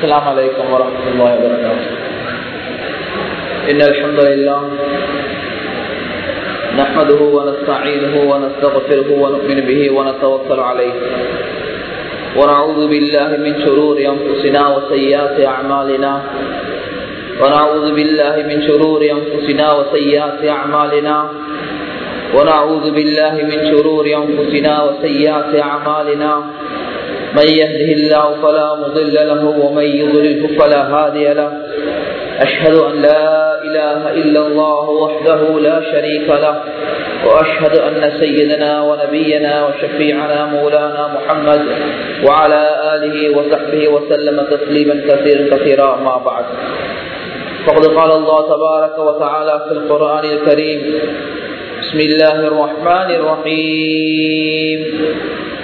السلام عليكم ورحمة الله وبركاته. إن الحمد لله نحمده ونستعينه ونستغفره ونؤمن به ونتوكل عليه. ونعوذ بالله من شرور أنفسنا وسيئات أعمالنا. ونعوذ بالله من شرور أنفسنا وسيئات أعمالنا. ونعوذ بالله من شرور أنفسنا وسيئات أعمالنا. من يهده الله فلا مضل له ومن يضلله فلا هادي له. أشهد أن لا إله إلا الله وحده لا شريك له. وأشهد أن سيدنا ونبينا وشفيعنا مولانا محمد وعلى آله وصحبه وسلم تسليما كثيرا كثيرا ما بعد. فقد قال الله تبارك وتعالى في القرآن الكريم بسم الله الرحمن الرحيم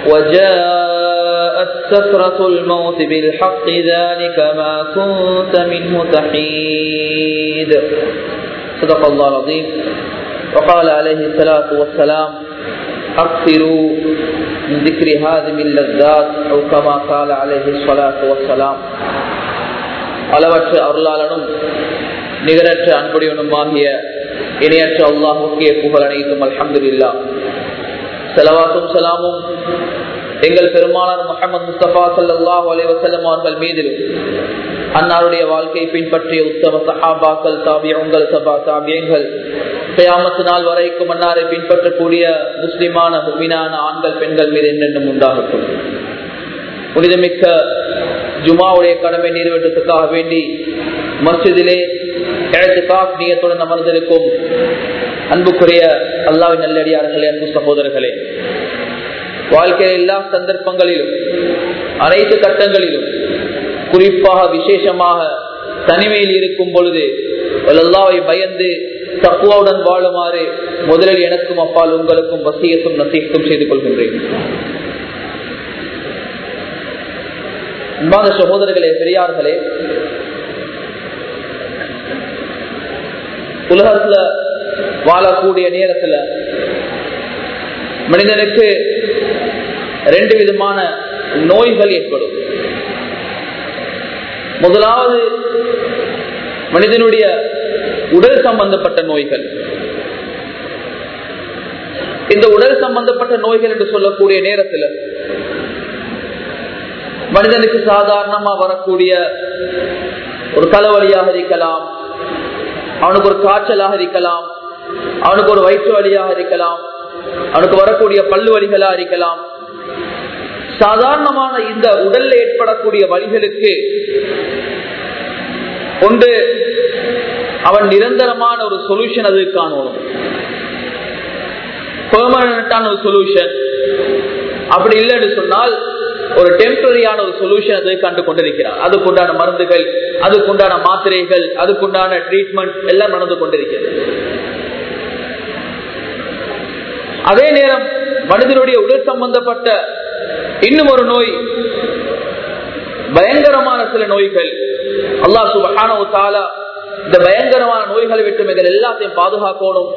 وجاءت سكرة الموت بالحق ذلك ما كنت منه تحيد صدق الله العظيم وقال عليه الصلاة والسلام أكثروا من ذكر هذه اللذات أو كما قال عليه الصلاة والسلام அளவற்ற அருளாளனும் நிகரற்ற அன்புடையவனுமாகிய இணையற்ற அல்லாஹுக்கே புகழ் அனைத்தும் அல்ஹம்துல்லா செலவாத்தும் சலாமும் எங்கள் பெருமானார் முகமது முஸ்தபா சல்லாஹூ அலைவசல்லம் அவர்கள் மீதிலும் அன்னாருடைய வாழ்க்கை பின்பற்றிய உத்தம சஹாபாக்கள் தாபியங்கள் சபா தாபியங்கள் கயாமத்து நாள் வரைக்கும் அன்னாரை பின்பற்றக்கூடிய முஸ்லிமான முக்மினான ஆண்கள் பெண்கள் மீது என்னென்னும் உண்டாகட்டும். புனிதமிக்க ஜுமாவுடைய கடமை நிறைவேற்றத்துக்காக வேண்டி மஸ்ஜிதிலே நீயத்துடன் அமர்ந்திருக்கும் அன்புக்குரிய அல்லாவின் நல்லடியார்களே அன்பு சகோதரர்களே. வாழ்க்கையில் எல்லா சந்தர்ப்பங்களிலும் அனைத்து கட்டங்களிலும் குறிப்பாக விசேஷமாக தனிமையில் இருக்கும் பொழுது அல்லாவை பயந்து தப்புவாவுடன் வாழுமாறு முதலில் எனக்கும் அப்பால் உங்களுக்கும் வசியத்தும் நசீகத்தும் செய்து கொள்கின்றேன். அன்பான சகோதரர்களே பெரியார்களே உலகத்துல வாழக்கூடிய நேரத்துல மனிதனுக்கு ரெண்டு விதமான நோய்கள் ஏற்படும். முதலாவது மனிதனுடைய உடல் சம்பந்தப்பட்ட நோய்கள். இந்த உடல் சம்பந்தப்பட்ட நோய்கள் என்று சொல்லக்கூடிய நேரத்தில் மனிதனுக்கு சாதாரணமா வரக்கூடிய ஒரு தலைவலியாக இருக்கலாம் அவனுக்கு ஒரு காய்ச்சலாக இருக்கலாம். அவனுக்கு ஒரு வயிற்று வழியாக இருக்கலாம். அவனுக்கு வரக்கூடிய பல்லு வலிகளா இருக்கலாம். சாதாரணமான இந்த உடல்ல ஏற்படக்கூடிய வழிகளுக்கு ஒன்று அவன் நிரந்தரமான ஒரு சொல்யூஷன் அது காணணும் பெர்மனண்டான ஒரு சொல்யூஷன் அப்படி இல்லைன்னு சொன்னால் ஒரு டெம்பரரியான ஒரு சொல்யூஷன் அதை கண்டு கொண்டிருக்கிறார் அதுக்குண்டான மருந்துகள் அதுக்குண்டான மாத்திரைகள் அதுக்குண்டான ட்ரீட்மெண்ட் எல்லாம் நடந்து கொண்டிருக்கிறது. அதே நேரம் மனிதனுடைய உடல் சம்பந்தப்பட்ட இன்னும் ஒரு நோய் பயங்கரமான சில நோய்கள். அல்லா சுபகான இந்த பயங்கரமான நோய்களை விட்டு எங்கள் எல்லாத்தையும் பாதுகாக்கணும்.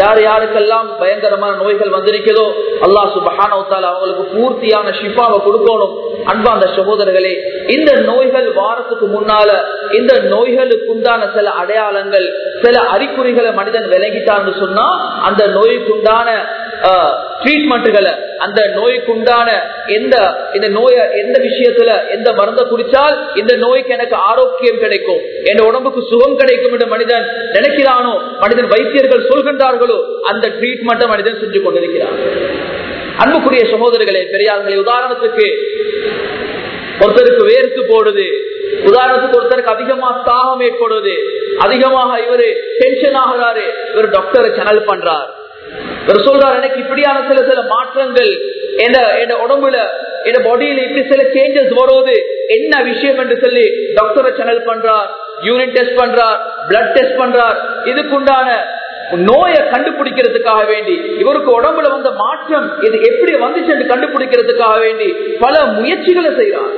யார் யாருக்கெல்லாம் பயங்கரமான நோய்கள் வந்திருக்கிறதோ அல்லா சுபஹானவத்தால் அவங்களுக்கு பூர்த்தியான ஷிஃபாவை கொடுக்கணும். அன்பாந்த சகோதரர்களே இந்த நோய்கள் வாரத்துக்கு முன்னால இந்த நோய்களுக்கு உண்டான சில அடையாளங்கள் சில அறிகுறிகளை மனிதன் விலகிட்டான்னு சொன்னா அந்த நோய்க்குண்டான ட்ரீட்மெண்ட்டுகளை அந்த நோய்க்குண்டான எந்த இந்த நோயை எந்த விஷயத்துல எந்த மருந்தை குடிச்சால் இந்த நோய்க்கு எனக்கு ஆரோக்கியம் கிடைக்கும் என் உடம்புக்கு சுகம் கிடைக்கும் என்று மனிதன் நினைக்கிறானோ மனிதன் வைத்தியர்கள் சொல்கின்றார்களோ அந்த ட்ரீட்மெண்ட்டை மனிதன் செஞ்சு கொண்டிருக்கிறான். அன்புக்குரிய சகோதரர்களே பெரியார்களே உதாரணத்துக்கு ஒருத்தருக்கு வேர்த்து போடுது உதாரணத்துக்கு ஒருத்தருக்கு அதிகமா தாகம் ஏற்படுவது அதிகமாக இவரு டென்ஷன் ஆகிறாரு இவர் டாக்டரை சேனல் பண்றார். சொல்றார் எனக்கு இப்படியான சில சில மாற்றங்கள் என் உடம்புல என் பாடியில இப்படி சில சேஞ்சஸ் வருவது என்ன விஷயம் என்று சொல்லி டாக்டரை சேனல் பண்றார் யூரின் டெஸ்ட் பண்றார் பிளட் டெஸ்ட் பண்றார். இதுக்குண்டான நோயை கண்டுபிடிக்கிறதுக்காக வேண்டி இவருக்கு உடம்புல வந்த மாற்றம் இது எப்படி வந்துச்சு கண்டுபிடிக்கிறதுக்காக வேண்டி பல முயற்சிகளை செய்யறார்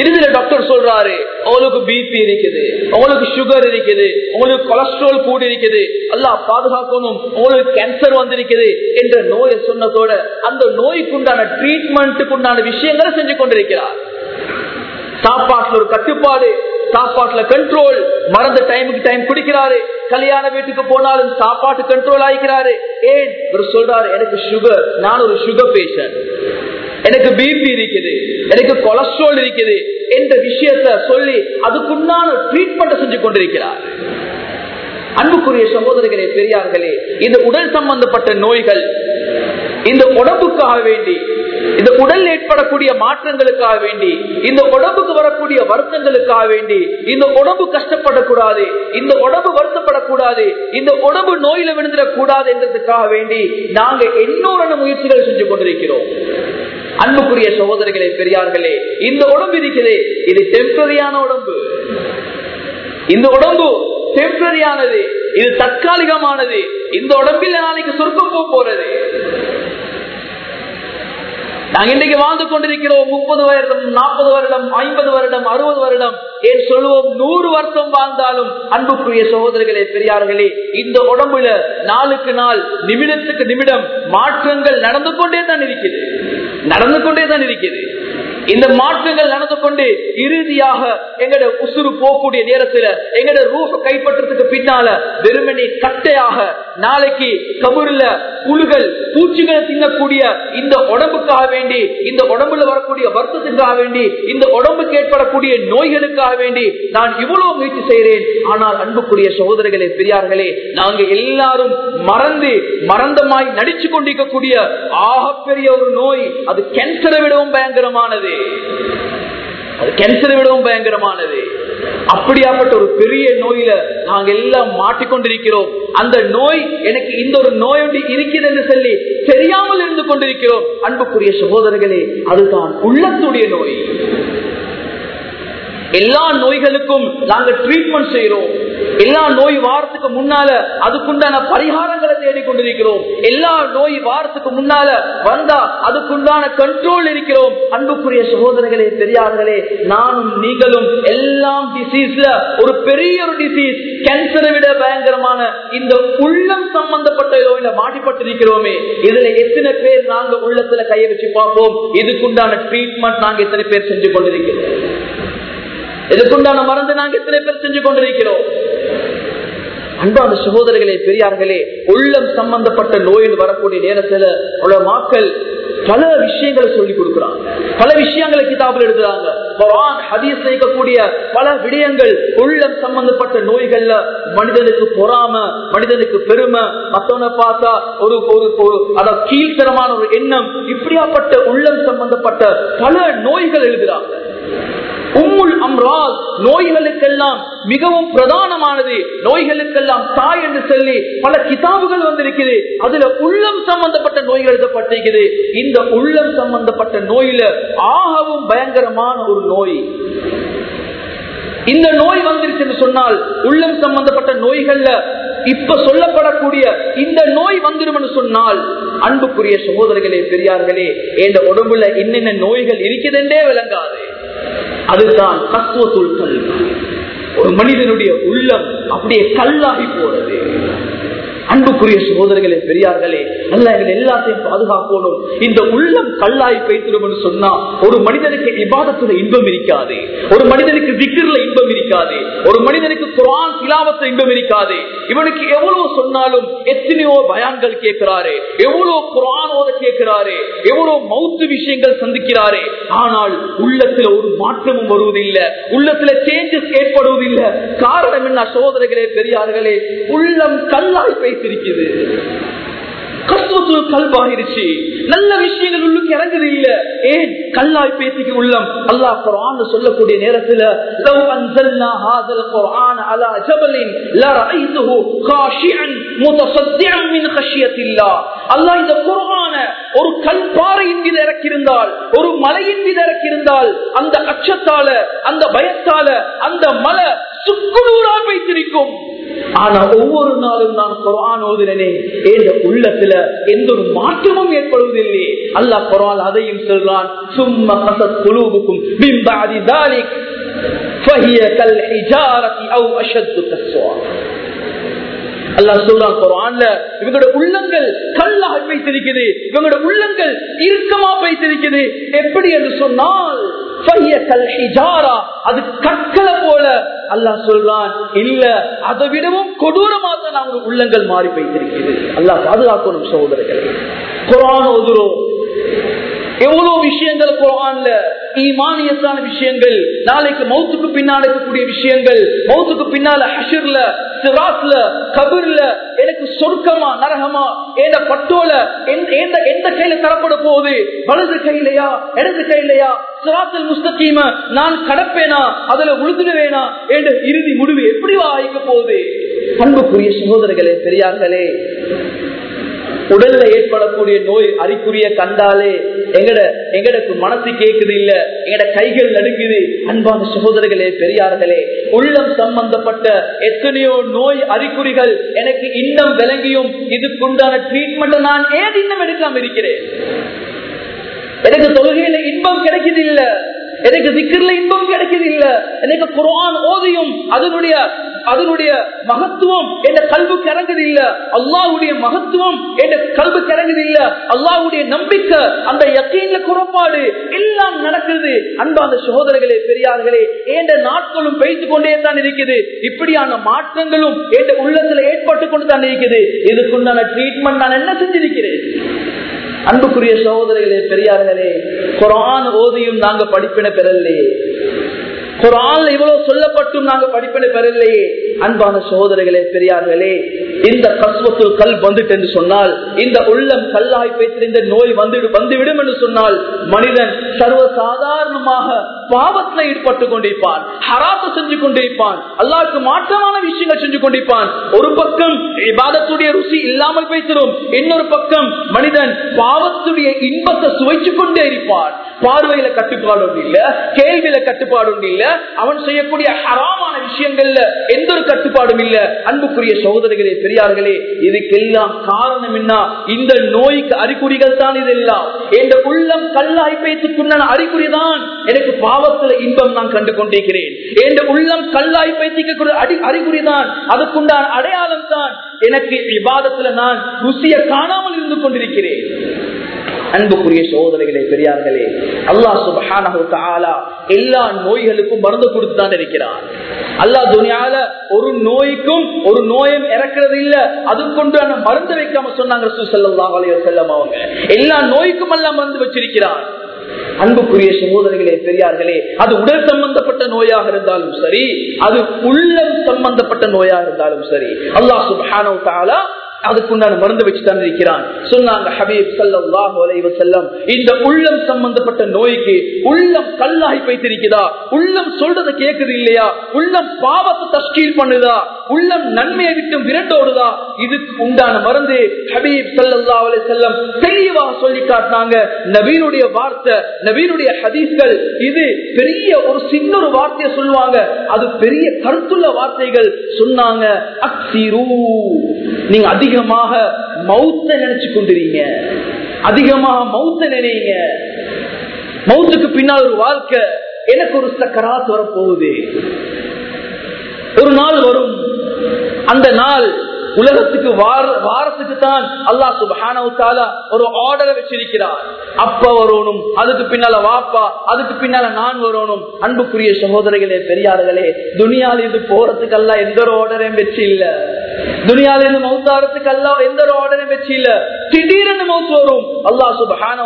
இறுதியில டாக்டர் சொல்றாரு உங்களுக்கு பிபி இருக்குது உங்களுக்கு சுகர் இருக்குது உங்களுக்கு கொலஸ்ட்ரால் கூடி இருக்குது. எல்லாம் பாதுகாக்கணும் உங்களுக்கு கேன்சர் வந்திருக்குது என்ற நோயை சொன்னதோட அந்த நோய்க்குண்டான ட்ரீட்மெண்ட்டுக்குண்டான விஷயங்களை செஞ்சு கொண்டிருக்கிறார். சாப்பாட்டுல ஒரு கட்டுப்பாடு சாப்பாட்டுல கண்ட்ரோல் மறந்த டைமுக்கு டைம் குடிக்கிறாரு. கல்யாண வீட்டுக்கு போனாலும் சாப்பாட்டு கண்ட்ரோல் ஆகிக்கிறாரு ஏன் இவர் சொல்றாரு எனக்கு சுகர் நான் ஒரு சுகர் பேஷண்ட் எனக்கு பிபி இருக்குது எனக்கு கொலஸ்ட்ரால் இருக்குது என்ற விஷயத்த சொல்லி அதுக்குண்டான ட்ரீட்மெண்ட் செஞ்சு கொண்டிருக்கிறார். அன்புக்குரிய சகோதரர்களே பெரியார்களே இந்த உடல் சம்பந்தப்பட்ட நோய்கள் இந்த உடம்புக்காக வேண்டி இந்த உடல் ஏற்படக்கூடிய மாற்றங்களுக்காக வேண்டி இந்த உடம்புக்கு வரக்கூடிய வருத்தங்களுக்காக வேண்டி இந்த உடம்பு கஷ்டப்படக்கூடாது இந்த உடம்பு வருத்தப்படக்கூடாது இந்த உடம்பு நோயில விழுந்துடக்கூடாது என்றதுக்காக வேண்டி நாங்க இன்னொரு முயற்சிகள் செஞ்சு கொண்டிருக்கிறோம். அன்புக்குரிய சகோதரர்களே பெரியார்களே இந்த உடம்பு இருக்கிறது. இது டெம்பரரியான உடம்பு. இந்த உடம்பு டெம்பரரியானது இது தற்காலிகமானது. இந்த உடம்பில் நாளைக்கு சொர்க்கம் போக போறது. நாங்க இன்றைக்கு வாழ்ந்து கொண்டிருக்கிறோம். முப்பது வருடம் நாற்பது வருடம் ஐம்பது வருடம் அறுபது வருடம். ஏன் சொல்லுவோம்? நூறு வருஷம் வாழ்ந்தாலும் அன்புக்குரிய சகோதரர்களே பெரியார்களே இந்த உடம்புல நாளுக்கு நாள் நிமிடத்துக்கு நிமிடம் மாற்றங்கள் நடந்து கொண்டே தான் இருக்குது. நடந்து கொண்டே தான் இருக்குது இந்த மாற்றங்கள் நடந்து கொண்டு இறுதியாக எங்கட உசுறு போகக்கூடிய நேரத்துல எங்கட ரூஹ கைப்பற்றதுக்கு பின்னால வெறுமனே கட்டையாக நாளைக்கு கபூர்ல புழுகள் பூச்சிகளை தின்னக்கூடிய இந்த உடம்புக்காக வேண்டி இந்த உடம்புல வரக்கூடிய வருத்தத்துக்காக வேண்டி இந்த உடம்புக்கு ஏற்படக்கூடிய நோய்களுக்காக வேண்டி நான் இவ்வளவு முயற்சி செய்கிறேன். ஆனால் அன்புக்குரிய சகோதரர்களே பெரியார்களே நாங்க எல்லாரும் மறந்து மறந்தமாய் நடிச்சு கொண்டிருக்கக்கூடிய ஆகப்பெரிய ஒரு நோய் அது கேன்சரை விடவும் பயங்கரமானது. அது கேன்சரை விடவும் பயங்கரமானது. அப்படியாப்பட்ட ஒரு பெரிய நோயில நாங்க எல்லாம் மாட்டிக்கொண்டிருக்கிறோம். அந்த நோய் எனக்கு இந்த ஒரு நோய் ஒன்று இருக்கிறது என்று சொல்லி தெரியாமல் இருந்து கொண்டிருக்கிறோம். அன்புக்குரிய சகோதரர்களே அதுதான் உள்ளத்துடைய நோய். எல்லா நோய்களுக்கும் நாங்க ட்ரீட்மெண்ட் செய்யறோம் எல்லா நோய் வாரத்துக்கு முன்னால அதுக்குண்டான பரிகாரங்களை தேடிக்கொண்டிருக்கிறோம். எல்லா நோய் வாரத்துக்கு முன்னால வந்தா அதுக்குண்டான கண்ட்ரோல் இருக்கிறோம். அன்புக்குரிய சகோதரர்களே பெரியார்களே நானும் நீங்களும் எல்லாம் டிசீஸ்ல ஒரு பெரிய ஒரு டிசீஸ் கேன்சரை விட பயங்கரமான இந்த உள்ளம் சம்பந்தப்பட்ட நோயில மாட்டிப்பட்டிருக்கிறோமே. இதுல எத்தனை பேர் நாங்க உள்ளத்துல கையை வச்சு பார்ப்போம். இதுக்குண்டான ட்ரீட்மெண்ட் நாங்க எத்தனை பேர் செஞ்சு கொண்டிருக்கிறோம். இதுக்குண்டான மருந்து நாங்க எத்தனை பேர் செஞ்சு கொண்டிருக்கிறோம். அன்பான சகோதரர்களே பெரியார்களே உள்ளம் சம்பந்தப்பட்ட நோயில் வரக்கூடிய நேரத்துல உள்ள மக்கள் பல விஷயங்களை சொல்லி கொடுக்கிறாங்க. பல விஷயங்களை கிதாபில் எழுதுறாங்க. ஹதீஸ் இருக்கக்கூடிய பல விடயங்கள் உள்ளம் சம்பந்தப்பட்ட நோய்கள்ல மனிதனுக்கு பொறாம மனிதனுக்கு பெருமை மத்தவனை பார்த்தா ஒரு ஒரு ஒரு கீழ்த்தரமான ஒரு எண்ணம் இப்படியாப்பட்ட உள்ளம் சம்பந்தப்பட்ட பல நோய்கள் எழுதுறாங்க. உம்முல் அம்ரால் நோய்களுக்கெல்லாம் மிகவும் பிரதானமானது. நோய்களுக்கெல்லாம் தாய் என்று சொல்லி பல கிதாபுகள் வந்திருக்குது. அதுல உள்ளம் சம்பந்தப்பட்ட நோய்கள் எழுதப்பட்டிருக்குது. இந்த உள்ளம் சம்பந்தப்பட்ட நோயில ஆகவும் பயங்கரமான ஒரு நோய். இந்த நோய் வந்துருச்சுன்னு சொன்னால் உள்ளம் சம்பந்தப்பட்ட நோய்கள்ல இப்ப சொல்லப்படக்கூடிய இந்த நோய் வந்துடும் சொன்னால் அன்புக்குரிய சகோதரர்களே பெரியார்களே என்ற உடம்புல என்னென்ன நோய்கள் இருக்குதுன்றே விளங்காது. அதுதான் கத்துவத்துள் கல்வி ஒரு மனிதனுடைய உள்ளம் அப்படியே கல்லாகி போறது அன்புக்குரிய சகோதரர்களே பெரியார்களே அல்ல எங்கள் எல்லாத்தையும் பாதுகாக்கணும். இந்த உள்ளம் கல்லாய் பைத்திடும் சொன்னா ஒரு மனிதனுக்கு இபாதத்துல இன்பம் இருக்காது. ஒரு மனிதனுக்கு திக்கிரில் இன்பம் இருக்காது. ஒரு மனிதனுக்கு குரான் திலாவத்துல இன்பம் இருக்காது. இவனுக்கு எவ்வளவு சொன்னாலும் எத்தனையோ பயான்கள் கேட்கிறாரு. எவ்வளவு குரானோத கேட்கிறாரு. எவ்வளவு மௌத்து விஷயங்கள் சந்திக்கிறாரு. ஆனால் உள்ளத்துல ஒரு மாற்றமும் வருவதில்லை. உள்ளத்துல சேஞ்சஸ் ஏற்படுவதில்லை. காரணம் என்ன சோதனைகளே பெரியார்களே? உள்ளம் கல்லாய் வைத்திருக்கிறது. கஷ்டத்தில் கல்வாயிருச்சு நல்ல விஷயங்கள் உள்ளுக்கு இறங்குது இல்ல. ஏன்? கல்லாய் பேசிக்கு உள்ளம். அல்லாஹ் குரான் சொல்லக்கூடிய நேரத்துல லவ் அன்சல்னா ஹாதல் குர்ஆன் அலா ஜபலின் லரஐதுஹு காஷியன் முத்தசத்திஅன் மின் கஷியத்தில்லாஹ் அல்லாஹ் இந்த குர்ஆன ஒரு கல் பாறையின் மீது இறக்கியிருந்தால் ஒரு மலையின் மீது இறக்கியிருந்தால் அந்த அச்சத்தால அந்த பயத்தால அந்த மலை சுக்குநூறா வைத்திருக்கும். ஆனா ஒவ்வொரு நாளும் நான் குரான் ஓதுறனே என்ற உள்ளத்துல எந்த ஒரு மாற்றமும் ஏற்படுவதில்லை. அல்லா குரான் அதையும் சொல்றான் சும்மா கசத் குழுவுக்கும் பிம்பாதி தாலிக் உள்ளங்கள் கல்லாக வைத்திருக்கிறது இவங்களோட உள்ளங்கள் இறுக்கமா வைத்திருக்கிறது எப்படி என்று சொன்னால் அது கற்களை போல அல்லாஹ் சொல்றான் இல்ல அதை விடவும் கொடூரமாக தான் அவங்க உள்ளங்கள் மாறி வைத்திருக்கிறது அல்லாஹ் பாதுகாக்கணும் சகோதரர்கள். குரான் ஓதுறோம். எவ்வளவு விஷயங்கள் குரான்ல ஈமானியத்தான விஷயங்கள் நாளைக்கு மௌத்துக்கு பின்னால் இருக்கக்கூடிய விஷயங்கள் மௌத்துக்கு பின்னால ஹஷர்ல சிராத்ல கபிர்ல எனக்கு சொர்க்கமா நரகமா எந்த பட்டோல எந்த எந்த கையில தரப்பட போகுது? வலது கையிலையா? இடது கையிலையா? சிராத்தல் முஸ்தகீம நான் கடப்பேனா? அதுல உழுதுடுவேனா? என்ற இறுதி முடிவு எப்படி வாய்க்க போகுது? அன்புக்குரிய சகோதரர்களே பெரியார்களே உடல்ல ஏற்படக்கூடிய நோய் அறிக்குரிய கண்டாலே எங்கட எங்களுக்கு மனசு கேக்குது இல்ல எங்கட கைகள் நடுக்குது அன்பான சகோதரர்களே பெரியார்களே உள்ளம் சம்பந்தப்பட்ட எத்தனையோ நோய் அறிகுறிகள் எனக்கு இன்னும் விளங்கியும் இதுக்குண்டான ட்ரீட்மெண்ட் நான் ஏன் இன்னும் எடுக்காம இருக்கிறேன்? எனக்கு தொழுகையில இன்பம் கிடைக்குது இல்ல எனக்கு சிக்கர்ல இன்பம் கிடைக்குது இல்ல எனக்கு குரான் ஓதியும் அதனுடைய அதனுடைய மகத்துவம் என்ற கல்வுக்கு கிறங்குது இல்ல அல்லாவுடைய மகத்துவம் என்ற கல்வி கிறங்குது இல்ல அல்லாவுடைய நம்பிக்கை அந்த யக்கீன்ல குறப்பாடு எல்லாம் நடக்குது. அந்த சகோதரர்களே பெரியார்களே ஏண்ட நாட்களும் பெய்து கொண்டே தான் இருக்குது. இப்படியான மாற்றங்களும் என்ற உள்ளத்துல ஏற்பட்டு கொண்டு தான் இருக்குது. இதுக்குண்டான ட்ரீட்மெண்ட் நான் என்ன செஞ்சிருக்கிறேன்? அன்புக்குரிய சகோதரர்களே பெரியார்களே குரான் ஓதியும் நாங்க படிப்பின பெறலே குரான் இவ்வளவு சொல்லப்பட்டும் நாங்க படிப்பினை பெறலையே. அன்பான சகோதரர்களே பெரியார்களே இந்த கஸ்வத்துல் கல் வந்துட்டு என்று சொன்னால் இந்த உள்ளம் கல்லாய் பேசிருந்த நோய் வந்து வந்துவிடும் என்று சொன்னால் மனிதன் சர்வ சாதாரணமாக பாவத்தில் ஈடுபட்டு கொண்டிருப்பான் ஹராத்த செஞ்சு கொண்டிருப்பான் அல்லாவுக்கு மாற்றமான விஷயங்கள் செஞ்சு கொண்டிருப்பான். ஒரு பக்கம் விவாதத்துடைய ருசி இல்லாமல் பேசுறோம் இன்னொரு பக்கம் மனிதன் பாவத்துடைய இன்பத்தை சுவைச்சு கொண்டே இருப்பான். பார்வையில கட்டுப்பாடு ஒன்று இல்ல கேள்வியில கட்டுப்பாடு ஒன்று இல்ல அவன் செய்யக்கூடிய ஹராமான விஷயங்கள்ல எந்த ஒரு கட்டுப்பாடும் இல்ல. அன்புக்குரிய சகோதரிகளே பெரியார்களே இதுக்கெல்லாம் காரணம் என்ன? இந்த நோய்க்கு அறிகுறிகள் தான் இதெல்லாம். என்ற உள்ளம் கல்லாய் பேச்சுக்குண்டான அறிகுறி தான் எனக்கு பாவத்துல இன்பம் நான் கண்டு கொண்டிருக்கிறேன் என்ற உள்ளம் கல்லாய் பேச்சுக்கு அடி அறிகுறி தான். அதுக்குண்டான அடையாளம் தான் எனக்கு விவாதத்துல நான் ருசிய காணாமல் இருந்து கொண்டிருக்கிறேன். அன்புக்குரிய சோதனைகளே பெரியார்களே அல்லாஹ் சுபஹானா எல்லா நோய்களுக்கும் மருந்து கொடுத்துதான் இருக்கிறான். அல்லா துணியால ஒரு நோய்க்கும் ஒரு நோயும் இறக்கிறது இல்ல அது கொண்டு மருந்து வைக்காம சொன்னாங்க செல்லம் அவங்க. எல்லா நோய்க்கும் எல்லாம் மருந்து வச்சிருக்கிறான். அன்புக்குரிய சகோதரிகளே பெரியார்களே அது உடல் சம்பந்தப்பட்ட நோயாக இருந்தாலும் சரி அது உள்ளம் சம்பந்தப்பட்ட நோயாக இருந்தாலும் சரி அல்லாஹ் சுபானோ தாலா அதுக்குண்டான மருந்து வச்சு தந்திருக்கிறான். சொன்னாங்க ஹபீப் சல்லாஹு அலைவ செல்லம் இந்த உள்ளம் சம்பந்தப்பட்ட நோய்க்கு உள்ளம் கல்லாகி வைத்திருக்கிறதா உள்ளம் சொல்றத கேக்குது இல்லையா? உள்ளம் பாவத்தை தஸ்கீல் பண்ணுதா? உள்ளம் நன்மையை விட்டு விரட்டோடுதா? இதுக்கு உண்டான மருந்து ஹபீப் சல்லா அலை செல்லம் தெளிவாக சொல்லி காட்டினாங்க. நவீனுடைய வார்த்தை நவீனுடைய ஹதீஸ்கள் இது பெரிய ஒரு சின்ன ஒரு வார்த்தையை சொல்லுவாங்க. அது பெரிய கருத்துள்ள வார்த்தைகள் சொன்னாங்க. அக்சிரு நீங்க அதிக அதிகமாக மௌத்த நினைச்சு கொண்டிருங்க அதிகமாக மௌத்த நினைங்க. மௌத்துக்கு பின்னால் ஒரு வாழ்க்கை. எனக்கு ஒரு சக்கராத் வரப்போகுது. ஒரு நாள் வரும். அந்த நாள் உலகத்துக்கு வார வாரத்துக்கு தான் அல்லா சுபான ஒரு ஆர்டரை வச்சிருக்கிறார். அப்ப வரணும் அதுக்கு பின்னால வாப்பா அதுக்கு பின்னால நான் வரணும். அன்புக்குரிய சகோதரிகளே பெரியார்களே துணியால் இது போறதுக்கெல்லாம் எந்த ஒரு ஆர்டரையும் வச்சு இல்ல துணியால மௌத்தாரத்துக்கு அல்லாஹ் எந்த ஒரு ஆர்டரையும் வச்சு இல்ல திடீர்னு மௌத்து வரும். அல்லா சுபான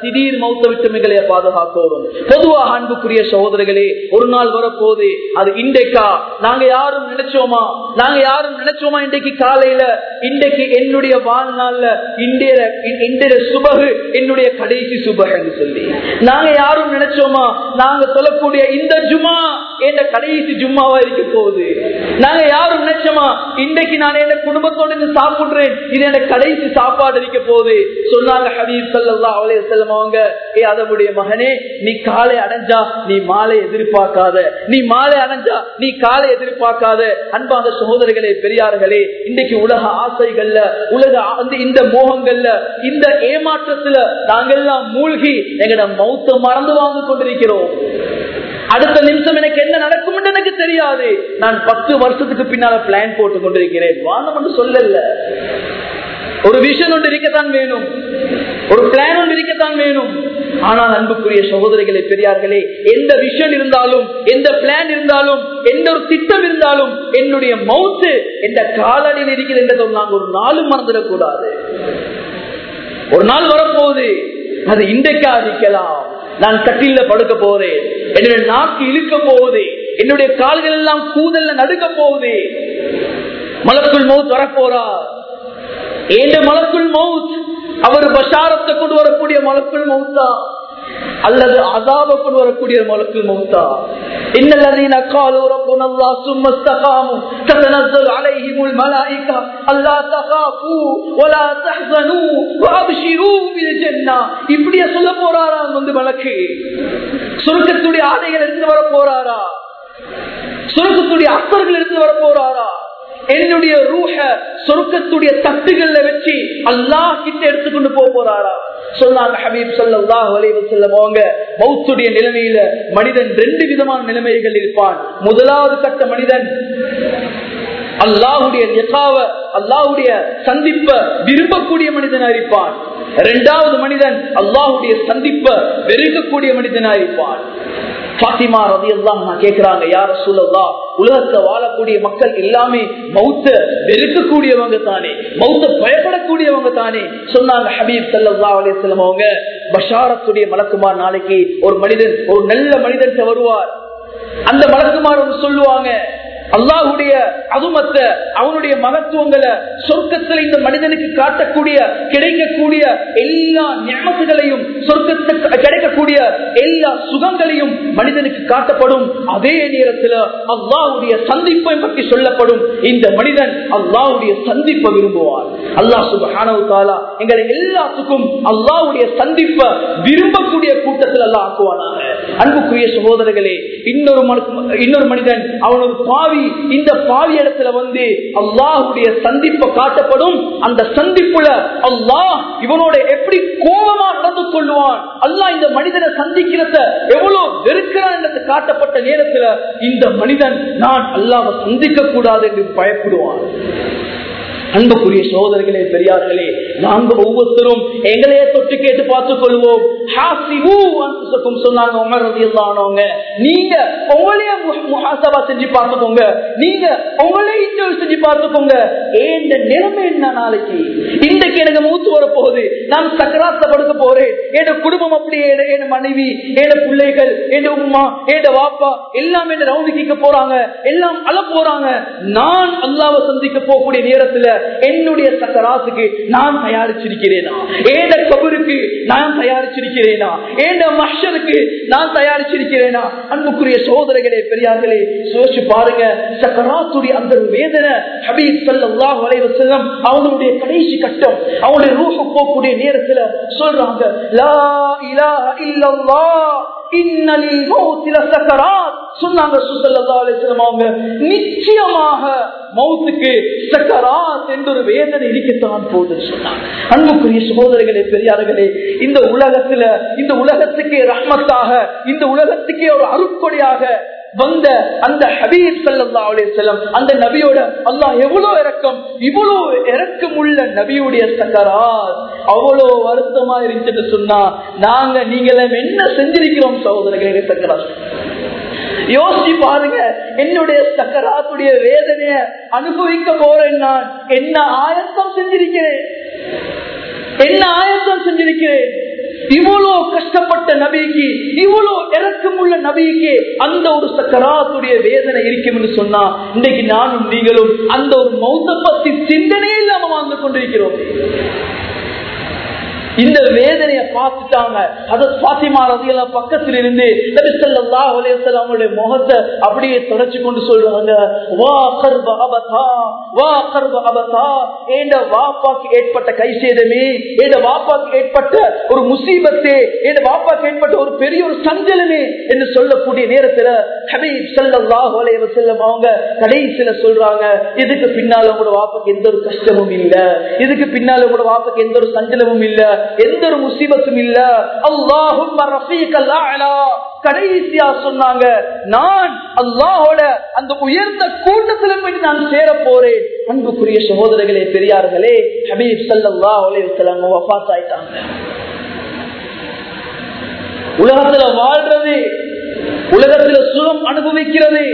திடீர் மௌத்த விட்டுமைகளை பாதுகாக்கணும் பொதுவாக அன்புக்குரிய சகோதரர்களே ஒரு நாள் வரப்போது அது இன்றைக்கா? நாங்க யாரும் நினைச்சோமா? நாங்க யாரும் நினைச்சோமா இன்றைக்கு காலையில? இன்றைக்கு என்னுடைய வாழ்நாள்ல இன்றைய சுபகு என்னுடைய கடைசி சுபகன்னு சொல்லி. நாங்க யாரும் நினைச்சோமா? நாங்க சொல்லக்கூடிய இந்த ஜுமா என்ற கடைசி ஜும்மாவா இருக்க போகுது. நாங்க யாரும் நினைச்சோமா? இன்றைக்கு நான் என் குடும்பத்தோட இருந்து சாப்பிடுறேன். இது என் கடைசி சாப்பாடு இருக்க போகுது. சொன்னாங்க ஹபீப் சல்லா அவளே செல்லம் அவங்க ஏ அதனுடைய மகனே நீ காலை அடைஞ்சா நீ மாலை எதிர்பார்க்காத. நீ மாலை அடைஞ்சா நீ காலை எதிர்பார்க்காத. அன்பான சகோதரர்களே பெரியார்களே இன்றைக்கு உலக ஆசை ஆசைகள்ல உலக வந்து இந்த மோகங்கள்ல இந்த ஏமாற்றத்துல நாங்கெல்லாம் மூழ்கி எங்கட மௌத்த மறந்து வாழ்ந்து கொண்டிருக்கிறோம். அடுத்த நிமிஷம் எனக்கு என்ன நடக்கும் எனக்கு தெரியாது. நான் பத்து வருஷத்துக்கு பின்னால பிளான் போட்டு கொண்டிருக்கிறேன். வானம் என்று சொல்லல. ஒரு விஷன் ஒன்று இருக்கத்தான் வேணும். ஒரு பிளான் ஒன்று இருக்கத்தான் வேணும். ஆனால் அன்புக்குரிய சகோதரிகளை பெரியார்களே எந்த விஷன் இருந்தாலும் எந்த பிளான் இருந்தாலும் எந்த ஒரு திட்டம் இருந்தாலும் என்னுடைய மவுத்து எந்த காலடியில் இருக்கிறது என்றதை நாங்கள் ஒரு நாளும் மறந்துடக்கூடாது. ஒரு நாள் வரப்போகுது. அது இன்றைக்கா இருக்கலாம். நான் கட்டில படுக்க போறேன். என்னுடைய நாக்கு இழுக்க போகுது. என்னுடைய கால்கள் எல்லாம் கூதல்ல நடுக்க போகுது. மலக்குள் மவுத் வரப்போறா? ஏன் மலக்குள் மவுத். அவர் பஷாரத்தை கொண்டு வரக்கூடிய மலக்குள் மவுத்தா? அல்லது அதாப கொண்டு வரக்கூடிய மலக்குள் மவுத்தா? இன்னல்லதீன காலு ரப்புன அல்லாஹ் சும்ம இஸ்தகாமு ததனஸ்ஸல் அலைஹிமுல் மலாயிகா. அல்லா தகாஃபு வலா தஹ்சனு வஅப்ஷிரு இப்படியே சொல்ல போறாராம் வந்து மலக்கு? சுருக்கத்துடைய ஆடைகள் எடுத்து வர போறாரா? சுருக்கத்துடைய அஸ்தர்கள் எடுத்து வர போறாரா? என்னுடைய ரூஹ சொர்க்கத்துடைய தட்டுகள்ல வச்சு அல்லாஹ் கிட்ட எடுத்துக்கொண்டு போக போறாரா? சொன்னாங்க ஹபீப் சல்லாஹ் வலைவு செல்லவங்க மௌத்துடைய நிலைமையில மனிதன் ரெண்டு விதமான நிலைமைகள் இருப்பான். முதலாவது கட்ட மனிதன் அல்லாஹுடைய நிகாவ அல்லாஹுடைய சந்திப்ப விரும்பக்கூடிய மனிதனா இருப்பான். இரண்டாவது மனிதன் அல்லாஹுடைய சந்திப்ப வெறுக்கக்கூடிய மனிதனா இருப்பான். பாத்திமா ரதி எல்லாம் கேட்கிறாங்க யார சூழல்லா உலகத்துல வாழக்கூடிய மக்கள் எல்லாமே மௌத்த வெறுக்கக்கூடியவங்க தானே மௌத்த பயப்படக்கூடியவங்க தானே. சொன்னாங்க ஹபீப் சல்லா அலிஸ்லம் அவங்க பஷாரத்துடைய மலக்குமார் நாளைக்கு ஒரு மனிதன் ஒரு நல்ல மனிதன் வருவார் அந்த மலக்குமார் சொல்லுவாங்க அல்லாஹுடைய அதுமத்தை அவனுடைய மகத்துவங்களை சொர்க்கத்தில் இந்த மனிதனுக்கு காட்டக்கூடிய கிடைக்கக்கூடிய எல்லா ஞாபகங்களையும் சொர்க்கத்துக்கு கிடைக்கக்கூடிய எல்லா சுகங்களையும் மனிதனுக்கு காட்டப்படும். அதே நேரத்தில் அல்லாஹுடைய சந்திப்பை பற்றி சொல்லப்படும். இந்த மனிதன் அல்லாஹுடைய சந்திப்பை விரும்புவார். அல்லாஹ் சுபானா எங்களை எல்லாத்துக்கும் அல்லாஹுடைய சந்திப்பை விரும்பக்கூடிய கூட்டத்தில் எல்லாம் ஆக்குவானாங்க அன்புக்குரிய சகோதரர்களே இன்னொரு இன்னொரு மனிதன் அவன் ஒரு பாவி. இந்த பாவி இடத்துல வந்து அல்லாஹுடைய சந்திப்பை காட்டப்படும். அந்த சந்திப்புல அல்லாஹ் இவனோட எப்படி கோபமா நடந்து கொள்வான்? அல்லாஹ் இந்த மனிதனை சந்திக்கிறத எவ்வளவு வெறுக்கிறான் என்று காட்டப்பட்ட நேரத்துல இந்த மனிதன் நான் அல்லாஹ் சந்திக்க கூடாது என்று பயப்படுவான். அன்புக்குரிய சோதர்களே பெரியார்களே நாங்க ஒவ்வொருத்தரும் எங்களையே தொட்டு கேட்டு பார்த்துக் கொள்வோம். சொன்னாங்க உமர்றதியல்லானவங்க நீங்க உங்களையே முகாசபா செஞ்சு பார்த்துக்கோங்க. நீங்க உங்களே இன்டர்வியூ செஞ்சு பார்த்துக்கோங்க. ஏன் நிலைமை என்ன நாளைக்கு? இன்றைக்கு எனக்கு மூத்து வர போகுது நான் சக்கராத்த படுக்க போறேன். என் குடும்பம் அப்படியே என் மனைவி என் பிள்ளைகள் என் உமா என் வாப்பா எல்லாம் என்ன ரவுண்டு கேட்க போறாங்க. எல்லாம் அழ போறாங்க. நான் அல்லாவை சந்திக்க போகக்கூடிய நேரத்துல என்னுடைய சக்கராத்துக்கு நான் தயாரிச்சிருக்கிறேனா? ஏட கபருக்கு நான் தயாரிச்சிருக்கிறேனா? ஏட மஷருக்கு நான் தயாரிச்சிருக்கிறேனா? அன்புக்குரிய சோதனைகளே பெரியார்களே சோச்சு பாருங்க. சக்கராத்துடைய அந்த வேதனை ஹபீப் சல்லாஹ் வளைவ செல்லம் அவனுடைய கடைசி கட்டம் அவனுடைய ரூஹ போகக்கூடிய நேரத்துல சொல்றாங்க லா இலா இல்லல்லாஹ் இன்னலில் மௌத்தில சக்கராத் சொன்னாங்க சுசல்லா அலிஸ்லாம் அவங்க நிச்சயமாக மௌத்துக்கு சக்கராத் என்ற ஒரு வேதனை இருக்கத்தான் போகுதுன்னு சொன்னாங்க. அன்புக்குரிய சகோதரர்களே பெரியார்களே இந்த உலகத்துல இந்த உலகத்துக்கே ரஹ்மத்தாக இந்த உலகத்துக்கே ஒரு அருட்கொடையாக வந்த அந்த ஹபீப் சல்லா செல்லம் அந்த நபியோட அல்லாஹ் எவ்வளவு இறக்கம் இவ்வளவு இறக்கம் உள்ள நபியுடைய சக்கராத் அவ்வளவு வருத்தமா இருந்துட்டு சொன்னா நாங்க நீங்களும் என்ன செஞ்சிருக்கிறோம் சகோதரர்களே சக்கரா யோசிச்சு பாருங்க என்னுடைய சக்கராத்துடைய வேதனைய அனுபவிக்க போறேன் நான். என்ன ஆயத்தம் செஞ்சிருக்கிறேன்? என்ன ஆயத்தம் செஞ்சிருக்கிறேன்? இவ்வளவு கஷ்டப்பட்ட நபிக்கு இவ்வளவு இறக்கமுள்ள நபிக்கு அந்த ஒரு சக்கராத்துடைய வேதனை இருக்கும் என்று சொன்னா இன்னைக்கு நானும் நீங்களும் அந்த ஒரு மௌத்த பத்தி சிந்தனையே இல்லாம வாழ்ந்து கொண்டிருக்கிறோம். இந்த வேதனையை பார்த்துட்டாங்க. அது பாத்திமா ரதியெல்லாம் பக்கத்தில் இருந்து அவங்களுடைய முகத்தை அப்படியே தொடச்சு கொண்டு சொல்றாங்க. வா கர்ப அபதா வா கர்ப அபதா. ஏண்ட வாப்பாக்கு ஏற்பட்ட கை சேதமே ஏண்ட வாப்பாக்கு ஏற்பட்ட ஒரு முசீபத்தே? ஏண்ட வாப்பாக்கு ஏற்பட்ட ஒரு பெரிய ஒரு சஞ்சலமே? என்று சொல்லக்கூடிய நேரத்துல ஹபீப் சல்லாஹ் அலைவ செல்லம் அவங்க கடைசியில சொல்றாங்க இதுக்கு பின்னால உங்களோட வாப்பாக்கு எந்த ஒரு கஷ்டமும் இல்லை. இதுக்கு பின்னால உங்களோட வாப்பாக்கு எந்த ஒரு சஞ்சலமும் இல்லை. எந்த ஒரு முசீபத்தும் இல்ல. அல்லாஹும் கடைசியா சொன்னாங்க நான் அல்லாஹோட அந்த உயர்ந்த கூட்டத்தில் போய் நான் சேர போறேன் அன்புக்குரிய சகோதரர்களே பெரியார்களே ஹபீப் சல்லா அலையம் ஆயிட்டாங்க. உலகத்துல வாழ்றது உலகத்துல சுகம் அனுபவிக்கிறது.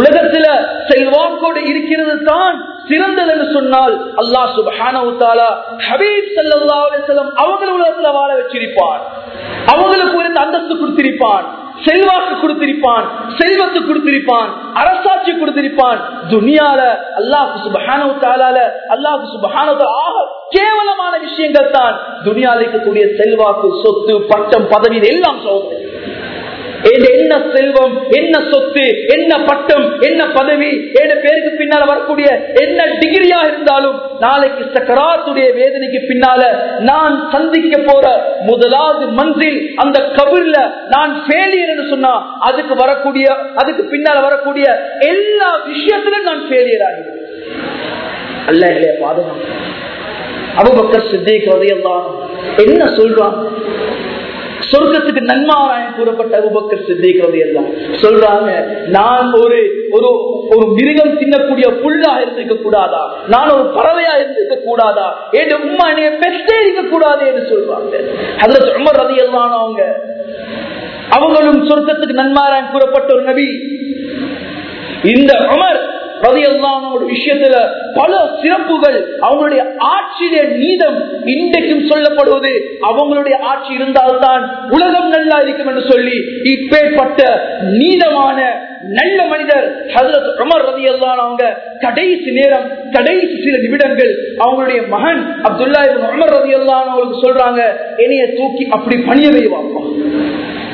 உலகத்துல செல்வாக்கோடு இருக்கிறது தான் சிறந்தது என்று சொன்னால் அல்லா சுபானா ஹபீப் சல்லா அலிசல்லம் அவங்களை உலகத்துல வாழ வச்சிருப்பான் அவங்களுக்கு ஒரு அந்தஸ்து கொடுத்திருப்பான் செல்வாக்கு கொடுத்திருப்பான். செல்வத்து கொடுத்திருப்பான். அரசாட்சி கொடுத்திருப்பான். துனியால அல்லாஹு சுபஹானவுத்தால அல்லாஹு சுபஹானவ ஆக கேவலமான விஷயங்கள் தான். துனியால இருக்கக்கூடிய செல்வாக்கு சொத்து பட்டம் பதவி எல்லாம் சோதனை என்ன செல்வம் என்ன சொத்து என்ன பட்டம் என்ன பதவி? ஏழு பேருக்கு பின்னால வரக்கூடிய என்ன டிகிரியா இருந்தாலும் நாளைக்கு சக்கராத்துடைய வேதனைக்கு பின்னால நான் சந்திக்க போற முதலாவது மந்தில் அந்த கபிர்ல நான் ஃபெயிலியர் என்று சொன்னா அதுக்கு வரக்கூடிய அதுக்கு பின்னால வரக்கூடிய எல்லா விஷயத்திலும் நான் ஃபெயிலியர் ஆகிறேன் அல்ல இல்லையா பாதுகாப்பு அபுபக்கர் சித்திக் என்ன சொல்றான்? சொர்க்கத்துக்கு நன்மாராயம் கூறப்பட்ட அபுபக்கர் சித்திக்கிறது எல்லாம் சொல்றாங்க நான் ஒரு ஒரு ஒரு மிருகம் தின்னக்கூடிய புல்லா இருந்திருக்க கூடாதா நான் ஒரு பறவையா இருந்திருக்க கூடாதா என் உமா என்னைய பெஸ்டே இருக்க கூடாது என்று சொல்றாங்க. அதுல ரொம்ப ரதி எல்லாம் அவங்க அவங்களும் சொர்க்கத்துக்கு நன்மாராயம் கூறப்பட்ட ஒரு நபி. இந்த அமர் ரதியல்லானோட விஷயத்துல பல சிறப்புகள் அவங்களுடைய ஆட்சியிலே நீதம் இன்றைக்கும் சொல்லப்படுவது. அவங்களுடைய ஆட்சி இருந்தால்தான் உலகம் நல்லா இருக்கும் என்று சொல்லி இப்பேற்பட்ட நீதமான நல்ல மனிதர் ஹசரத் உமர் ரதி அவங்க கடைசி நேரம் கடைசி சில நிமிடங்கள் அவங்களுடைய மகன் அப்துல்லா உமர் ரதி அவங்களுக்கு சொல்றாங்க என்னைய தூக்கி அப்படி பணிய வைவாப்பா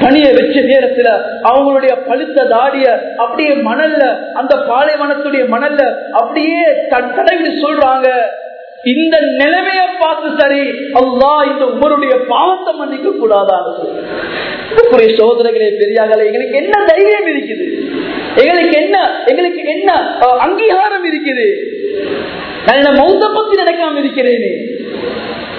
பணிய வச்ச நேரத்துல அவங்களுடைய பழுத்த தாடிய அப்படியே மணல்ல அந்த பாலைவனத்துடைய மணல்ல அப்படியே தடவி சொல்றாங்க. இந்த நிலைமைய பார்த்து சரி அல்லா இந்த உமருடைய பாவத்தை மன்னிக்க கூடாதான் சோதனைகளே பெரியாகல எங்களுக்கு என்ன தைரியம் இருக்குது? எங்களுக்கு என்ன எங்களுக்கு என்ன அங்கீகாரம் இருக்குது? நான் என்ன மௌத்த பத்தி நினைக்காம இருக்கிறேனே?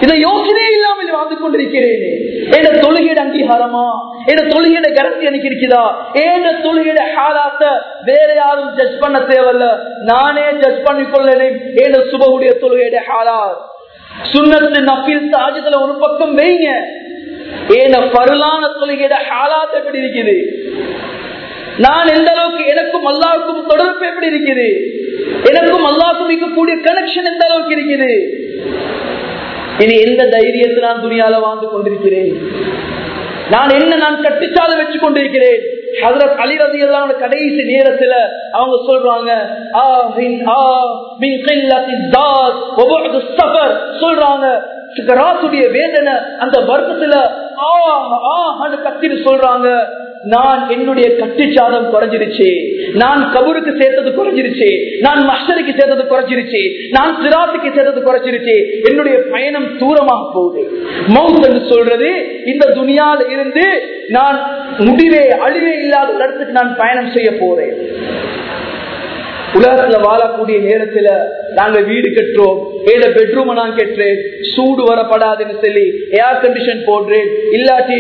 இதை யோசனையே இல்லாமல் வாழ்ந்து கொண்டிருக்கிறேனே. என் தொழுகையிட அங்கீகாரமா? என் தொழுகையிட கரண்டி எனக்கு இருக்குதா என் தொழுகையிட ஹாலாத்த வேற யாரும் ஜட்ஜ் பண்ண தேவையில்ல. நானே ஜட்ஜ் பண்ணிக்கொள்ளனே என் சுபகுடைய தொழுகையிட ஹாலா சுண்ணத்து நப்பில் சாஜத்துல ஒரு பக்கம் வைங்க. ஏன பருளான தொழுகையிட ஹாலாத் எப்படி இருக்குது? நான் எந்த அளவுக்கு எனக்கும் அல்லாவுக்கும் தொடர்பு எப்படி இருக்குது? எனக்கும் அல்லாவுக்கும் இருக்கக்கூடிய கனெக்ஷன் எந்த அளவுக்கு இருக்குது? இனி எந்த தைரியத்தை நான் துணியால வாழ்ந்து கொண்டிருக்கிறேன்? நான் என்ன நான் கட்டுச்சால வச்சு கொண்டிருக்கிறேன்? ஹசரத் அலி ரதி எல்லாம் கடைசி நேரத்துல அவங்க சொல்றாங்க சொல்றாங்க. ராசுடைய வேதனை அந்த வருத்தத்துல கத்தின்னு சொல்றாங்க. நான் என்னுடைய கட்டுச்சாதம் குறைஞ்சிருச்சு. நான் கபூருக்கு சேர்த்தது குறைஞ்சிருச்சு. நான் மஸ்டருக்கு சேர்த்தது குறைஞ்சிருச்சு. நான் சிராத்துக்கு சேர்த்தது குறைஞ்சிருச்சு. என்னுடைய பயணம் தூரமாக போகுது. மவுத் என்று சொல்றது இந்த துணியால் இருந்து நான் முடிவே அழிவே இல்லாத இடத்துக்கு நான் பயணம் செய்ய போறேன். உலகத்துல வாழக்கூடிய நேரத்துல நாங்க வீடு கட்டுறோம். ஏழ பெட்ரூம் நான் கட்டுறேன். சூடு வரப்படாதுன்னு சொல்லி ஏர் கண்டிஷன் போடுறேன். இல்லாட்டி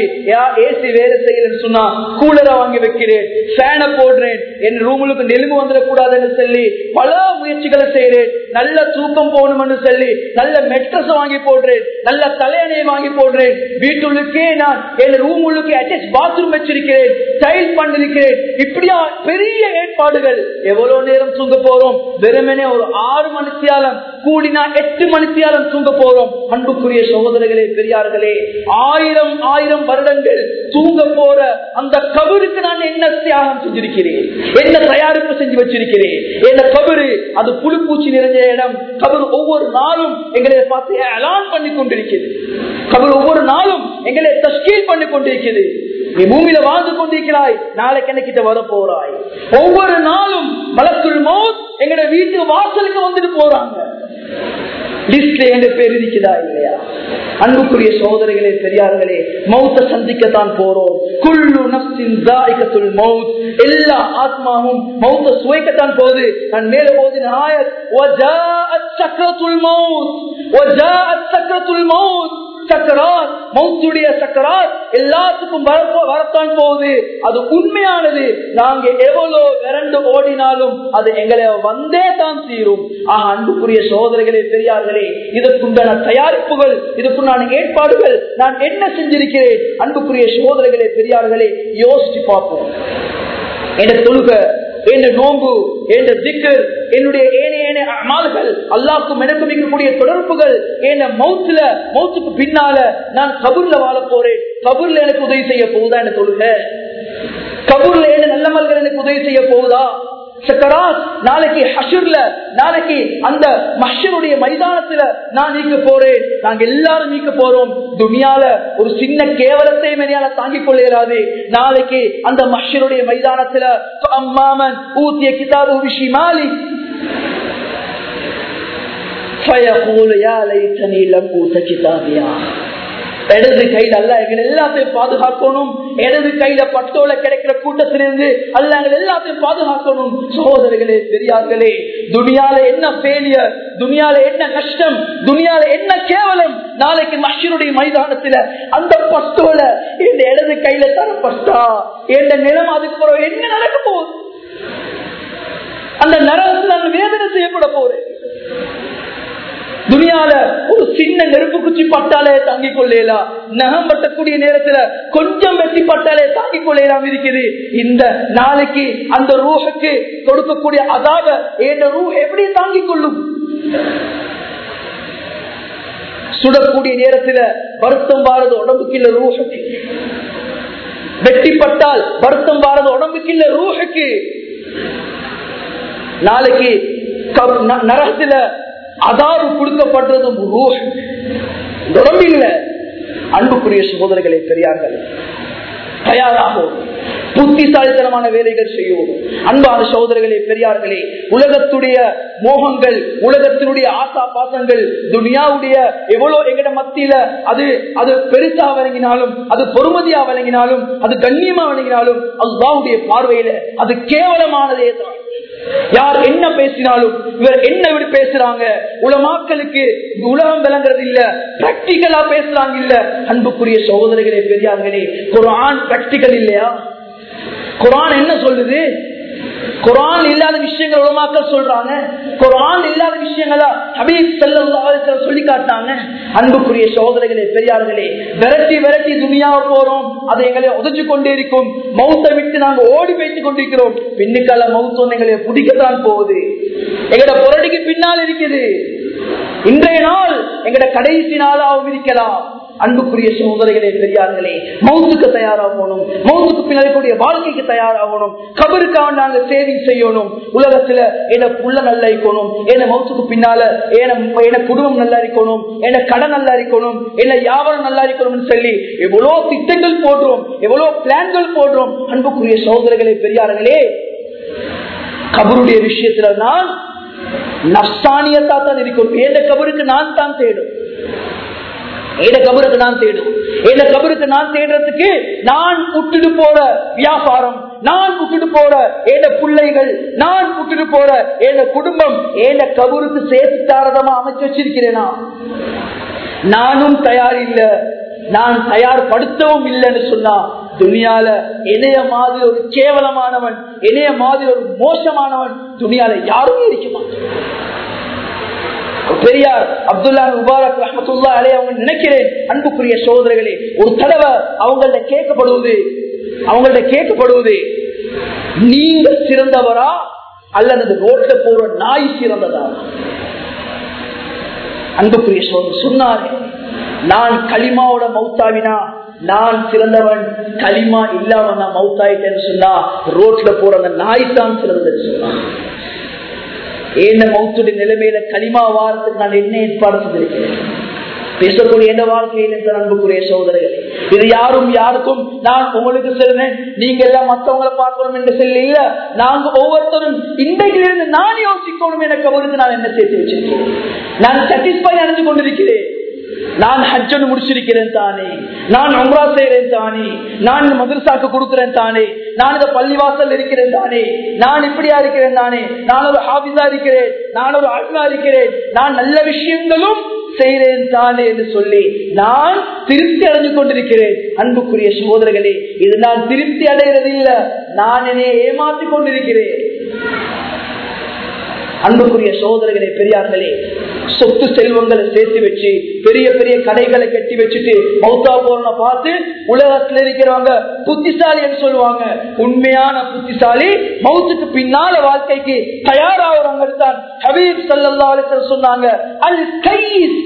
ஏசி வேலை செய்யலன்னு சொன்னா கூலரை வாங்கி வைக்கிறேன். ஃபேனை போடுறேன். என் ரூமுக்கு நெலும்பு வந்துடக்கூடாதுன்னு சொல்லி பல முயற்சிகளை செய்யறேன் நல்ல தூக்கம் போகணும்னு சொல்லி நல்ல மெட்ரஸ் வாங்கி போடுறேன். நல்ல தலையணையை வாங்கி போடுறேன். வீட்டுள்ளுக்கே நான் என் ரூம் உள்ளுக்கு அட்டாச் பாத்ரூம் வச்சிருக்கிறேன். டைல் பண்ணிருக்கிறேன். இப்படியா பெரிய ஏற்பாடுகள். எவ்வளவு நேரம் தூங்க போறோம்? வெறுமனே ஒரு ஆறு மணி மணித்தியாலம் கூடினா எட்டு மணித்தியாலம் தூங்க போறோம். அன்புக்குரிய சகோதரர்களே பெரியார்களே ஆயிரம் ஆயிரம் வருடங்கள் தூங்க போற அந்த கபருக்கு நான் என்ன தியாகம் செஞ்சிருக்கிறேன்? என்ன தயாரிப்பு செஞ்சு வச்சிருக்கிறேன்? என்ன கபரு அது புழுப்பூச்சி நிறைஞ்ச இடம். கபர் ஒவ்வொரு நாளும் எங்களை பார்த்து அலான் பண்ணி கொண்டிருக்கிறது கபர் ஒவ்வொரு நாளும் எங்களை தஸ்கீல் பண்ணி கொண்டிருக்கிறது நீ பூமியில வாழ்ந்து கொண்டிருக்கிறாய். நாளைக்கு என்ன கிட்ட வர போறாய் ஒவ்வொரு நாளும் மலக்குள் மௌத் எங்கட வீட்டு வாசலுக்கு வந்துட்டு போறாங்க. லிஸ்ட்ல எங்க பேர் இருக்குதா இல்லையா? அன்புக்குரிய சோதனைகளே பெரியார்களே மௌத்த சந்திக்கத்தான் போறோம். குள்ளு நப்சின் தாய்க்கத்துள் மவுத் எல்லா ஆத்மாவும் மௌத்த சுவைக்கத்தான் போகுது. நான் மேல போதின ஆயத் சக்கரத்துள் மௌத் சக்கரத்துள் மௌத். சக்கரார் மௌத்துடைய சக்கரார் எல்லாத்துக்கும் வரப்போ வரத்தான் போகுது. அது உண்மையானது. நாங்க எவ்வளவு விரண்டு ஓடினாலும் அது எங்களை வந்தே தான் தீரும். ஆக அன்புக்குரிய சோதனைகளே பெரியார்களே இதற்குண்டான தயாரிப்புகள் இதற்குண்டான ஏற்பாடுகள் நான் என்ன செஞ்சிருக்கிறேன்? அன்புக்குரிய சோதனைகளே பெரியார்களே யோசிச்சு பார்ப்போம். என் தொழுக. என் நோம்பு என் திக்கர் என்னுடைய ஏனைய ஏனைய அமால்கள் அல்லாக்கும் எனக்கும் இருக்கக்கூடிய தொடர்புகள் என் மவுத்துல மவுத்துக்கு பின்னால நான் கபூர்ல வாழ போறேன். கபூர்ல எனக்கு உதவி செய்ய போகுதா என்ன சொல்லுங்க. கபூர்ல என்ன நல்லமல்கள் எனக்கு உதவி செய்ய போகுதா? நாளைக்கு ஹஷர்ல நாளைக்கு அந்த மஷருடைய மைதானத்துல நான் நீக்க போறேன் நாங்க எல்லாரும் நீக்க போறோம் துனியால ஒரு சின்ன கேவலத்தை மரியாதை தாங்கிக் கொள்ளாது நாளைக்கு அந்த மஷருடைய மைதானத்துல அம்மாமன் ஊத்திய கிதாபு விஷிமாலி فيقول يا ليتني لم اوت كتابيا இடது கையில அல்ல எங்களை எல்லாத்தையும் பாதுகாக்கணும். இடது கையில பட்டோல கிடைக்கிற கூட்டத்திலிருந்து அல்ல எங்களை எல்லாத்தையும் பாதுகாக்கணும். சகோதரர்களே பெரியார்களே துனியால என்ன ஃபெயிலியர் துனியால என்ன கஷ்டம் துனியால என்ன கேவலம். நாளைக்கு மஷினுடைய மைதானத்துல அந்த பட்டோல என் இடது கையில தர தரப்பட்டா என் நிலம் அதுக்கு பிறகு என்ன நடக்க போகுது? அந்த நரகத்தில் அந்த வேதனை செய்யப்பட போறேன். துணியால ஒரு சின்ன நெருப்பு குச்சி பட்டாலே தாங்கிக் கொள்ளலாம் நகம் பட்டக்கூடிய நேரத்துல கொஞ்சம் வெட்டி பட்டாலே தாங்கிக் கொள்ளலாம் இருக்குது. இந்த நாளைக்கு அந்த ரூஹுக்கு கொடுக்கக்கூடிய அதாக ஏன் ரூ எப்படி தாங்கிக் கொள்ளும்? சுடக்கூடிய நேரத்துல வருத்தம் வாரது உடம்புக்கு இல்ல ரூஹுக்கு. வெட்டிப்பட்டால் வருத்தம் வாரது உடம்புக்கு இல்ல ரூஹுக்கு. நாளைக்கு நரகத்துல அதாவது உடம்பு இல்லை அன்புக்குரிய சகோதரர்களை பெரியார்கள் தயாராகும் புத்திசாலித்தனமான வேலைகள் செய்யும் அன்பான சகோதரர்களே பெரியார்களே உலகத்துடைய மோகங்கள் உலகத்தினுடைய ஆசா பாசங்கள் துனியாவுடைய எவ்வளவு எங்கட மத்தியில அது அது பெருசா வழங்கினாலும் அது பொறுமதியா வழங்கினாலும் அது கண்ணியமா வழங்கினாலும் அல்லாவுடைய பார்வையில அது கேவலமானதே தான். யார் என்ன பேசினாலும் இவர் என்ன விட பேசுறாங்க? உலமாக்களுக்கு உலகம் விளங்குறது இல்ல பிராக்டிக்கலா பேசுறாங்க இல்ல. அன்புக்குரிய சகோதரர்களே பெரியார்களே குரான் பிராக்டிக்கல் இல்லையா? குரான் என்ன சொல்லுது? குரான் இல்லாத விஷயங்கள் உலமாக்கள் சொல்றாங்க. குரான் விஷயங்களா ஹபீப் செல்ல சொல்லி காட்டாங்க அன்புக்குரிய சோதனைகளே பெரியார்களே விரட்டி விரட்டி துணியாக போறோம். அதை எங்களை உதச்சு கொண்டே இருக்கும். மௌத்தை விட்டு நாங்க ஓடி வைத்துக் கொண்டிருக்கிறோம். பின்னுக்கால மௌத்தம் எங்களை பிடிக்கத்தான் போகுது. எங்கட புரடிக்கு பின்னால் இருக்குது. இன்றைய நாள் எங்கட கடைசி நாளாகவும் இருக்கலாம். அன்புக்குரிய சகோதரிகளே பெரியார்களே மௌத்துக்கு தயாராகணும் மௌத்துக்கு பின்னாடி வாழ்க்கைக்கு தயாராகணும் கபருக்காக நாங்க சேவிங் செய்யணும் உலகத்துல என்ன புள்ள நல்லா இருக்கணும் என்ன மௌத்துக்கு பின்னால என்ன குடும்பம் நல்லா இருக்கணும் என்ன கடன் நல்லா இருக்கணும் என்ன வியாபாரம் நல்லா இருக்கணும்னு சொல்லி எவ்வளவு திட்டங்கள் போடுறோம் எவ்வளவு பிளான்கள் போடுறோம். அன்புக்குரிய சகோதரர்களே பெரியார்களே கபருடைய விஷயத்துல நான் நஷ்டானியத்தா தான் இருக்கணும் எந்த கபருக்கு நான் தான் தேடும். என்ன கபருக்கு நான் தேடும் என்ன கபருக்கு நான் தேடுறதுக்கு நான் விட்டுட்டு போற வியாபாரம் நான் விட்டுட்டு போற என்ன பிள்ளைகள் நான் விட்டுட்டு போற என்ன குடும்பம் ஏத கபருக்கு சேர்த்து தாரதமா அமைச்சு வச்சிருக்கிறேனா? நானும் தயார் இல்ல. நான் தயார்படுத்தவும் இல்லைன்னு சொன்னா துணியால இணைய மாதிரி ஒரு கேவலமானவன் இணைய மாதிரி ஒரு மோசமானவன் துணியால யாருமே இருக்க மாட்டான். பெரியார் அப்துல்லா முபாரக் ரஹமத்துல்லா அலே அவங்க நினைக்கிறேன் அன்புக்குரிய சோதரர்களே ஒரு தடவை அவங்கள்ட்ட கேட்கப்படுவது அவங்கள்ட்ட கேட்கப்படுவது நீங்க சிறந்தவரா அல்லது ரோட்ல போற நாய் சிறந்ததா? அன்புக்குரிய சோதர் சொன்னாரே நான் களிமாவோட மௌத்தாவினா நான் சிறந்தவன் களிமா இல்லாம நான் மௌத்தாயிட்டேன்னு சொன்னா ரோட்ல போற அந்த நாய் தான் சிறந்தது சொன்னான் என்ன மௌத்துடைய நிலைமையில களிமா வாரத்துக்கு நான் என்ன ஏற்பாடு செய்திருக்கிறேன்? பேசக்கூடிய எந்த வாழ்க்கையில் அன்புக்குரிய சோதரர்கள் இது யாரும் யாருக்கும் நான் உங்களுக்கு சொல்றேன் நீங்க எல்லாம் மற்றவங்களை பார்க்கணும் என்று சொல்லி இல்ல நாங்க ஒவ்வொருத்தரும் இன்றைக்கிலிருந்து நான் யோசிக்கணும் எனக்கு அவருக்கு நான் என்ன சேர்த்து வச்சிருக்கேன் நான் சாட்டிஸ்பை அடைஞ்சு கொண்டிருக்கிறேன். நான் ஹஜ்ஜனு முடிச்சிருக்கிறேன் தானே. நான் அம்ரா செய்யறேன் தானே. நான் மதுரசாக்கு கொடுக்கிறேன் தானே. நான் இந்த பள்ளிவாசல் இருக்கிறேன் தானே. நான் இப்படியா இருக்கிறேன் தானே. நான் ஒரு ஹாபிஸா இருக்கிறேன். நான் ஒரு ஆத்மா இருக்கிறேன். நான் நல்ல விஷயங்களும் செய்கிறேன் தானே என்று சொல்லி நான் திருப்தி அடைஞ்சு கொண்டிருக்கிறேன். அன்புக்குரிய சகோதரர்களே இது நான் திருப்தி அடைகிறது இல்ல நான் என்னை ஏமாற்றிக் கொண்டிருக்கிறேன். அன்புக்குரிய சோதரர்களே பெரியார்களே சொத்து செல்வங்களை சேர்த்து வச்சு பெரிய பெரிய கடைகளை கட்டி வச்சுட்டு மௌத்தா போறன பார்த்து உலகத்துல இருக்கிறவங்க புத்திசாலி சொல்லுவாங்க. உண்மையான புத்திசாலி மௌத்துக்கு பின்னால வாழ்க்கைக்கு தயாராகிறவங்க தான் ஹபீப் சல்லா சொன்னாங்க. அல் கைஸ்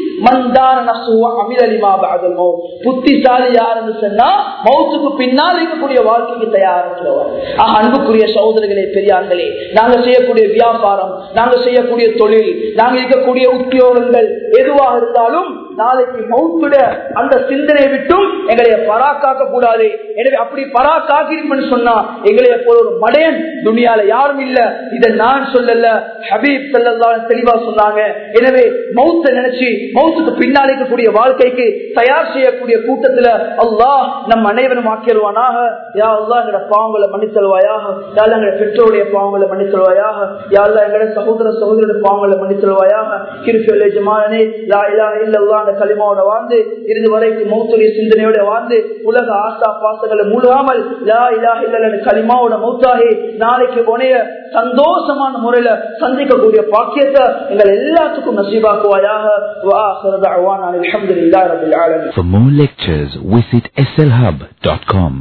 புத்திசாலி யாருன்னு சொன்னா மௌத்துக்கு பின்னால் இருக்கக்கூடிய வாழ்க்கைக்கு தயாரிக்கிறவர் அன்புக்குரிய சகோதரர்களே பெரியார்களே நாங்க செய்யக்கூடிய வியாபாரம் நாங்க செய்யக்கூடிய தொழில் நாங்க இருக்கக்கூடிய உத்தியோகங்கள் எதுவாக இருந்தாலும் நாளைக்கு மவுத்துட அந்த சிந்தனை விட்டும் எங்களைய பராக்காக்க கூடாது எனவே அப்படி பராக்காக்கிறீங்கன்னு சொன்னா எங்களை போல ஒரு மடையன் துணியால யாரும் இல்ல. இதை நான் சொல்லல. ஹபீப் சல்லா தெளிவா சொன்னாங்க. எனவே மவுத்த நினைச்சு மவுத்துக்கு பின்னால் இருக்கக்கூடிய வாழ்க்கைக்கு தயார் செய்யக்கூடிய கூட்டத்துல அல்லாஹ் நம் அனைவரும் ஆக்கிடுவானாக யா அல்லா எங்களோட பாவங்களை மன்னித்தல்வாயாக யாழ்லா எங்களோட பெற்றோருடைய பாவங்களை மன்னித்தல்வாயாக யாழ்லா எங்களோட சகோதர சகோதரோட பாவங்களை மன்னித்தல்வாயாக கிருப்பி ஜமானே லா இல்லா இல்லல்லா அந்த களிமாவோட வாழ்ந்து இறுதி வரைக்கும் மௌத்துடைய சிந்தனையோட வாழ்ந்து உலக ஆசா பாசங்களை மூழ்காமல் லா இலா இல்ல களிமாவோட மௌத்தாகி நாளைக்கு உனைய சந்தோஷமான முறையில சந்திக்கக்கூடிய பாக்கியத்தை எங்கள் எல்லாத்துக்கும் நசீபாக்குவாயாக For more lectures, visit slhub.com.